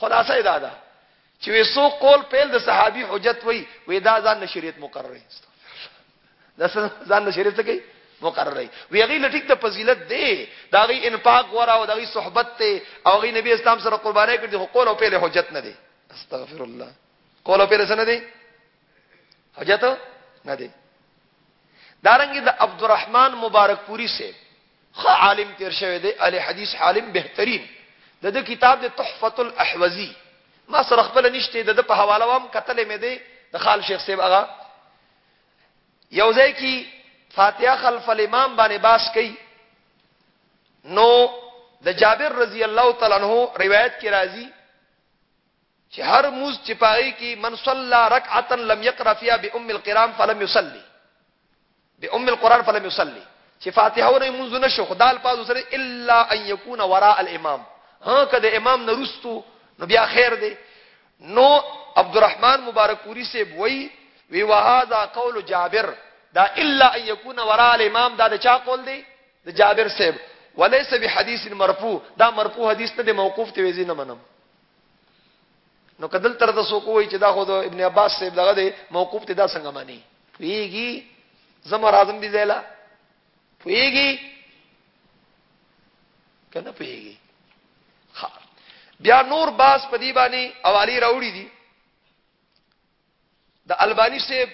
خلاصه دا ده چې وسو قول پیل د صحابي حجت وي وې دا ځان نشریت مقرره دا ځان نشریت کوي مقرره وی غی لټیک د فضیلت دی دا غی انفاق ورا او دا غی صحبت ته او غی نبی اسلام سره قربانای کړي خو قول او پیل حجت نه دی استغفر الله قول او پیل سره نه دی حجت نه دی دارنګ د عبدالرحمن مبارک پوری سے خ عالم تیر شوی دی اهل حدیث عالم بهترین د د کتاب د تحفه الاحوزی ما سره خپل نشته د په حواله وام کتل مې دی د خال شیخ صاحب هغه یو ځای کی فاتحه خلف الامام باندې باس کئ نو د جابر رضی الله تعالی عنہ روایت کی راضی چې هر لمونځ چې په هغې کې من صلی رکعة لم یقرأ فيها بأم القرآن فلم يصلي بأم القرآن فلم يصلي چې فاتحه ونه لمونځ نه شو خدای الفاظ سره الا ان يكون وراء الامام ها کده امام نه رستو نو بیا خیر دی نو عبدالرحمن مبارک پوری سے وی وی وهذا قول جابر دا الا ان يكون وراء الامام دا د چا قول دی د جابر صاحب وليس بحديث مرفوع دا مرفوع حدیث نه دی موقوف ته ویزی نه منم نو کدل تر تاسو کوی چې دا خو د ابن عباس صاحب دغه دی موقوف ته دا څنګه معنی پیږي زمر اعظم دی زیلا پیږي کنه پیږي بیا نور باس پدی باندې اوالی راوړي دي د البانی صاحب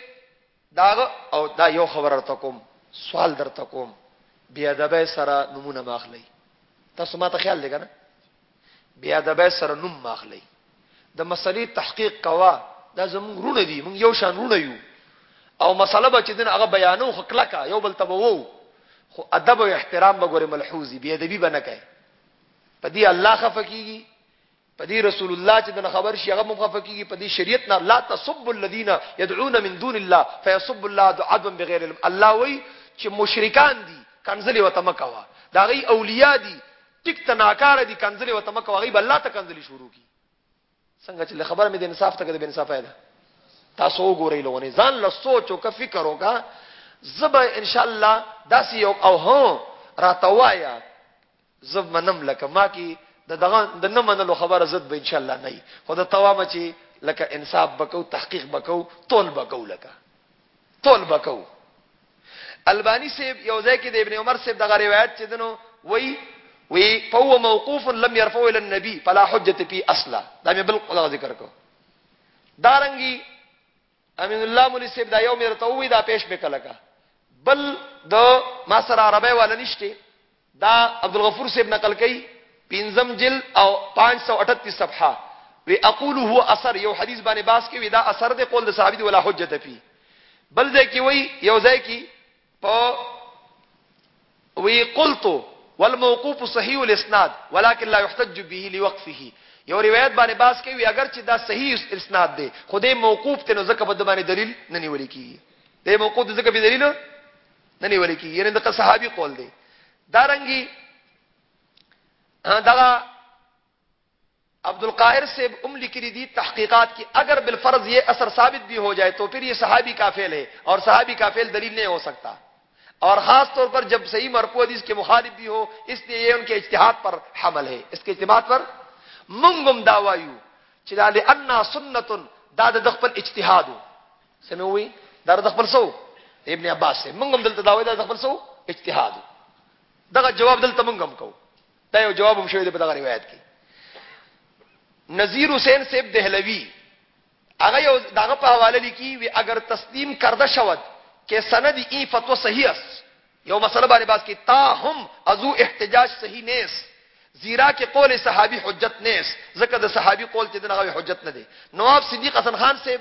دا او دا یو خبر ارته کوم سوال درته کوم بیا د به سره نمونه ماخلی تاسو ما ته خیال لګا نه بیا د به سره نوم ماخلی د مسلې تحقیق کوا دا زمون رونه دي مون یو شان رونه یو او مسله به چې دین هغه بیانو خو کلکا یو بل تبوو خو ادب او احترام به ګوره ملحوظي بیا ادبي بنه کوي په دې الله خفقيږي په دې رسول الله چې دنه خبر شي هغه هم خفه کېږي، په دې شریعت نه، لا تسبوا الذین یدعون من دون الله فیسبوا الله عدوا بغیر علم، الله وایي چې مشرکان دي کنځلې ورته مه کوه، د هغوی اولیاء دي ټیک ته ناکاره دي کنځلې ورته مه کوه، هغوی به الله ته کنځلې شروع کړي. څنګه چې له خبره مې د انصاف ته که د بېانصافۍ ده، تاسو وګورئ لېونی ځان له سوچ وکړه، فکر وکړه، زه به انشاءالله داسې یو او هو راته وایه زه منم لکه ما کی د دغه د نه منلو خبره زد به ان شاء الله نه خو د توامه چې لکه انصاف بکو تحقیق بکو تول بکو لکه تول بکو البانی صاحب یو ځای کې د ابن عمر صاحب دغه روایت چې دنو وای وی فهو موقوف لم يرفع الى النبي فلا حجه فيه اصلا دا مې بل قضا ذکر کو دارنګي امین الله مولوی صاحب دا یو مې رته وی دا پېښ به کله کا بل د ما سره عربی والا نشته دا عبد الغفور صاحب نقل کړي پنځم جلد او 538 صفحه وی اقول هو اثر یو حدیث باندې باس کې وی دا اثر دی قول د صحابي ولا حجت فی بل ځای کې وی یو ځای کې او وی قلت والموقوف صحیح الاسناد ولكن لا يحتج به لوقفه یو روایت باندې باس کوي اگر چې دا صحیح اسناد دی خو دې موقوف ته نو ځکه په دمانه دلیل نه نیول کیږي دې موقوف ځکه به دلیل نه نیول کیږي یعنی د صحابي قول دی دا رنګي دا عبدالقاهر صیب هم لیکلی دی تحقیقات کی اگر بالفرض یه اثر ثابت بی هو جائے تو پھر یه صحابی کا فعل هې اور صحابی کا فعل دلیل نهې هو سکتا اور خاص طور پر جب صحیح مرفوع حدیث کې مخالف بی هو اس لیے یه ان کې اجتهاد پر حمل هې اس کې اجتماع پر منګم دا وایو چې دا لئن سنت دا د خپل اجتهاد سموي دا د خپل سو ابن عباس منګم دلته دا وایي دا د خپل سو اجتهاد دغه جواب دلته منګم کوو دا یو جواب هم شوی دی په دغه روایت کې نذیر حسین صاحب دهلوی هغه یو دغه په حواله لیکي وی اگر تسلیم کرده شود کې سند ای فتوا صحیح است یو مسله باندې باس کې تا هم ازو احتجاج صحیح نیس زیرا کې قول صحابي حجت نیس ځکه د صحابي قول چې دغه حجت نه دی نواب صدیق حسن خان صاحب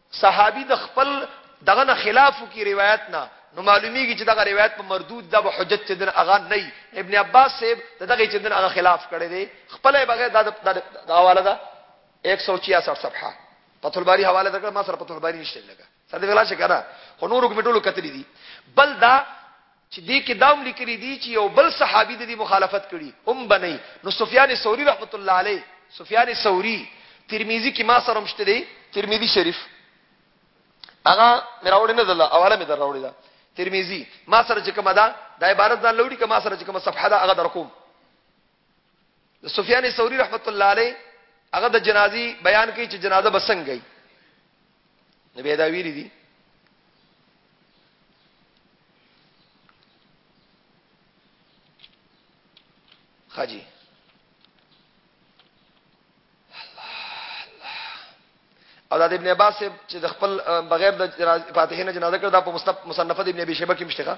صحابي د خپل دغه نه خلاف کی روایت نه نو معلومیږي چې دغه روایت په مردود ده به حجت چې دن اغا نه ابن عباس صاحب دغه چې دن اغا خلاف کړي دي خپل بغیر دا د حواله ده 166 صفحه فتح الباری حواله درکړه ما سره فتح الباری نشته لګا ساده ویلا چې کنه خو نور کوم ټولو کتلی دي بل دا چې دې کې دا هم لیکلي دي چې یو بل صحابي د دې مخالفت کړي هم به نه وي، نو سفیان ثوري رحمة الله علیه، سفیان ثوري، ترمذي کې ما سره هم شته دی، ترمذي شریف، هغه مې راوړې نه ده، دا حواله مې در راوړې ده، ترمذي، ما سره چې کومه ده، دا عبارت ځان له وړي که ما سره چې کومه صفحه ده هغه درکوم. سفیان ثوری رحمت الله علیه هغه د جنازي بیان کوي چې جنازه بسنګي نبی دا ویری دي خاجي او د ابن عباس چې د خپل بغیر د فاتحین جنازه کړ دا په مصنف ابن ابي شيبه کې مشتخه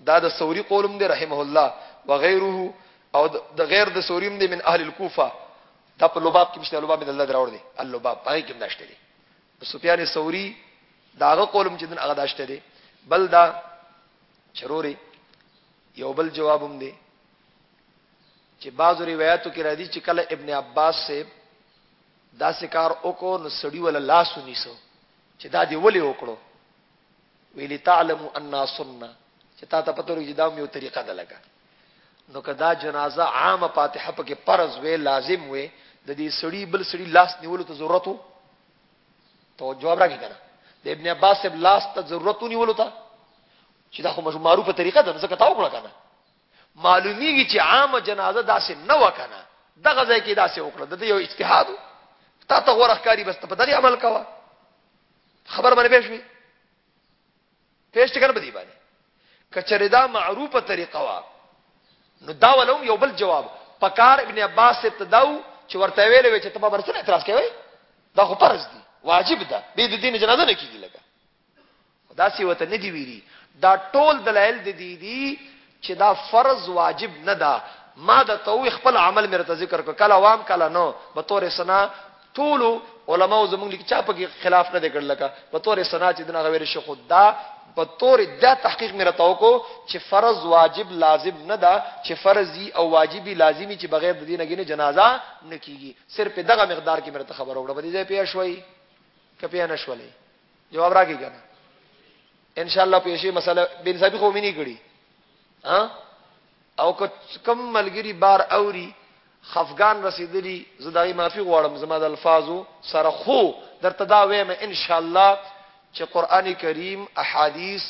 دا د ثوري قول هم دی رحمه الله وغيره او د غیر د ثوري هم دی من اهل الكوفه دا په لباب کې مشته لباب من الله دراوړ دی اللباب پای کې نشته دی سفیان ثوري داغه قول هم چې دن هغه داشته دی بل دا چروري یو بل جواب هم دی چې بعضو روایتو کې راځي چې کله ابن عباس صاحب دا سکار وکړو نو سړی ولا لاس ونیسو چې دا دی ولې وکړو ویلی تعلم ان سنه چې تا ته پته لري دا یو طریقه ده لګه نو کدا جنازه عامه فاتحه پکې فرض وې لازم وې د دې سړی بل سړی لاس نیولو ته ضرورت وو ته جواب راکې کنه د ابن عباس صاحب لاس ته ضرورت نیولو ته چې دا خو معروفه طریقه ده ځکه تا وکړه کنه معلومیږي چې عامه جنازه داسې نه وکنه دغه ځای کې داسې وکړه د یو اجتهاد تا ته غوړه ښکاری بس ته په دغه عمل کاوه خبر باندې پېښ وي پېښ څنګه بدی باندې کچره دا معروفه طریقه وا نو دا ولوم یو بل جواب پکار ابن عباس ابتداو چې ورته ویل وی چې تبا برسنه اعتراض کوي دا خو فرض دي واجب ده به د دین جنازه نه کیږي لګا دا سی وته نه دی ویری دا ټول دلایل د دې دي چی دا فرض واجب نه ده ما درته ووی خپل عمل می درته ذکر کړ کله وام کله نه بطور سنا ټولو علماو زموږ لیک چا پکی خلاف نه دی کړ لکه بطور سنا چی دنا غویل شو خود دا بطور دا تحقیق می درته وکړو چی فرض واجب لازم نه ده چی فرضی او واجبی لازمی چی بغیر د دینه غنی جنازه نه کیږي صرف دغه مقدار کی می درته خبر وکړه په دې ځای پیښ وای کپیا نشولې جواب راګی کنه ان شاء الله پیشي مسله بې انصافي خو مې نه کړی ها او کم ملګری بار اوري خفغان رسیدلی زداغي معافي غواړم زما د الفاظو سره خو درته دا وایم ان شاء الله چې قران کریم احادیث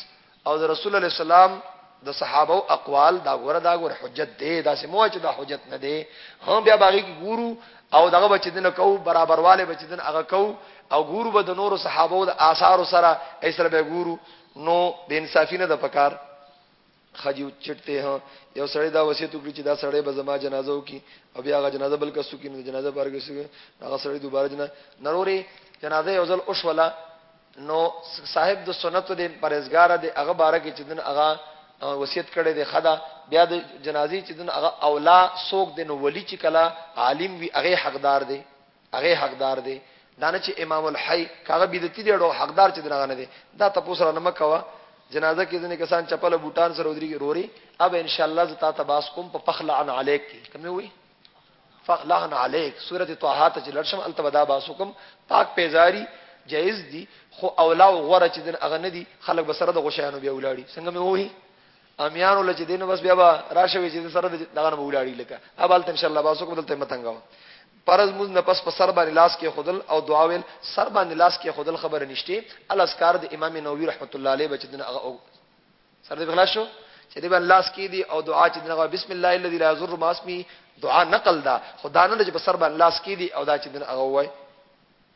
او د رسول الله سلام د صحابه او اقوال دا غره دا غره حجت دی دا سمو چې دا حجت نه دی هم بیا باغی کی ګورو او دغه به چې دنه کوو برابروالی به چې دنه هغه کوو او ګورو به د نورو صحابو د آثارو سره ای سره به ګورو نو بې انصافي نه ده په کار خجی چټته ها یو سړی دا وصیت وکړي چې دا سړی به زما جنازه وکي او بیا هغه جنازه بل کس وکي نو جنازه بارګه شي هغه سړی دوباره جنا نروري جنازه یو ځل اوش ولا نو صاحب د سنتو دی پرهیزګار دی هغه باره کې چې دنه هغه وصیت کړی دی ښه ده بیا د جنازې چې دنه هغه اولا څوک دی نو ولي چې کله عالم وي هغه حقدار دی هغه حقدار دی دا نه چې امام الحي هغه بدعتي دی او حقدار چې دغه نه دی دا تاسو سره نه مکوا جنازه کې ځنې کسان چپل بوټان سره ودرېږي روري اب ان شاء الله زتا تباس کوم په پخلا عن عليك کې کومه وي فغلان علیک سورۃ طه ته لړشم التبدا باسکم پاک پیزاری جایز دی خو اولا او غره چې دین اغه نه دی خلک بسره د غشانو بیا ولاړی څنګه مې وای امیانو لچ دین بس بیا با راشوي چې سره دغه نه ولاړی لکه ابل ان شاء الله باسکم دلته متنګم پرز موږ نه پس په سر باندې لاس کې خودل او دعا ویل سر باندې لاس کې خودل خبر نشته الاسکار د امام نووي رحمت الله علیه بچ دین اغه سره دې خلاص شو چې دې باندې لاس کې دي او دعا چې دغه بسم الله الذي لا يضر ما اسمي دعا نقل دا خدا نه چې په سر باندې لاس کې دي او دا چې دغه وای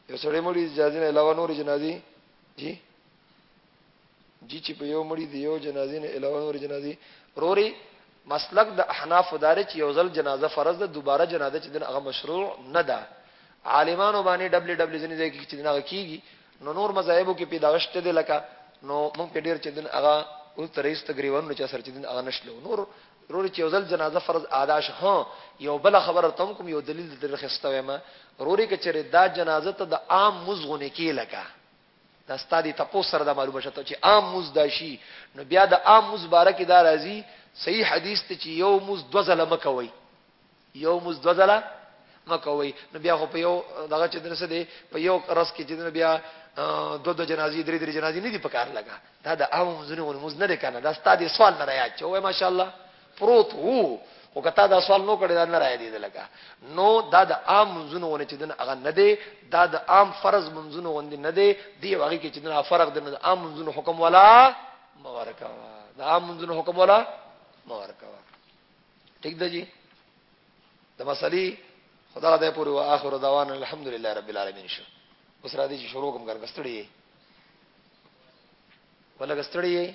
یو سړی مړي جنازې نه علاوه نور جنازي جی جی چې په یو مړي دی یو جنازې نه علاوه نور جنازي روري مسلک د احنافو دا دی چې یو ځل جنازه فرض ده دوباره جنازه چې دنه هغه مشروع نه ده عالمانو باندې ډبل ډبل ځنې ځای کې چې دنه هغه کیږي نو نور مذاهبو کې پیدا غشته دي لکه نو مونږ په ډیر چې دنه هغه اوس تر ایست ګریوان چې سر چې دنه هغه نشلو نور رور چې یو ځل جنازه فرض ادا شه ها یو بل خبره تم کوم یو دلیل درخسته ما روري کې چې دا جنازه ته د عام مزغونه کې لکه دا ستا دي تپوس سره دا معلومه شته چې عام موز دا شي نو بیا د عام موز باره کې دا راځي صحیح حدیث ته چې یو موز دو ځله مکوي یو موز دو ځله مکوي نو بیا خو په یو دغه چې درسه دی په یو رس کې چې بیا دو دو جنازي درې درې جنازي نه دي پکار لگا دا د عام موزونه موز نه لري کنه دا ستا دي سوال نه راځي چې وای ماشاءالله پروت وو خو کته دا سوال نو کړی دا نه راي دي لګا نو دا د عام منځونو ونه چې دن هغه نه دی دا د عام فرض منځونو غوندي نه دی دی هغه کې چې دن فرق د عام منځونو حکم ولا مبارکا دا عام منځونو حکم ولا مبارکا ٹھیک ده جی د مسلې خدا دې پوری او اخر دعوانا الحمدلله رب العالمین شو اوس را دي چې شروع کوم ګرګستړي ولا ګستړي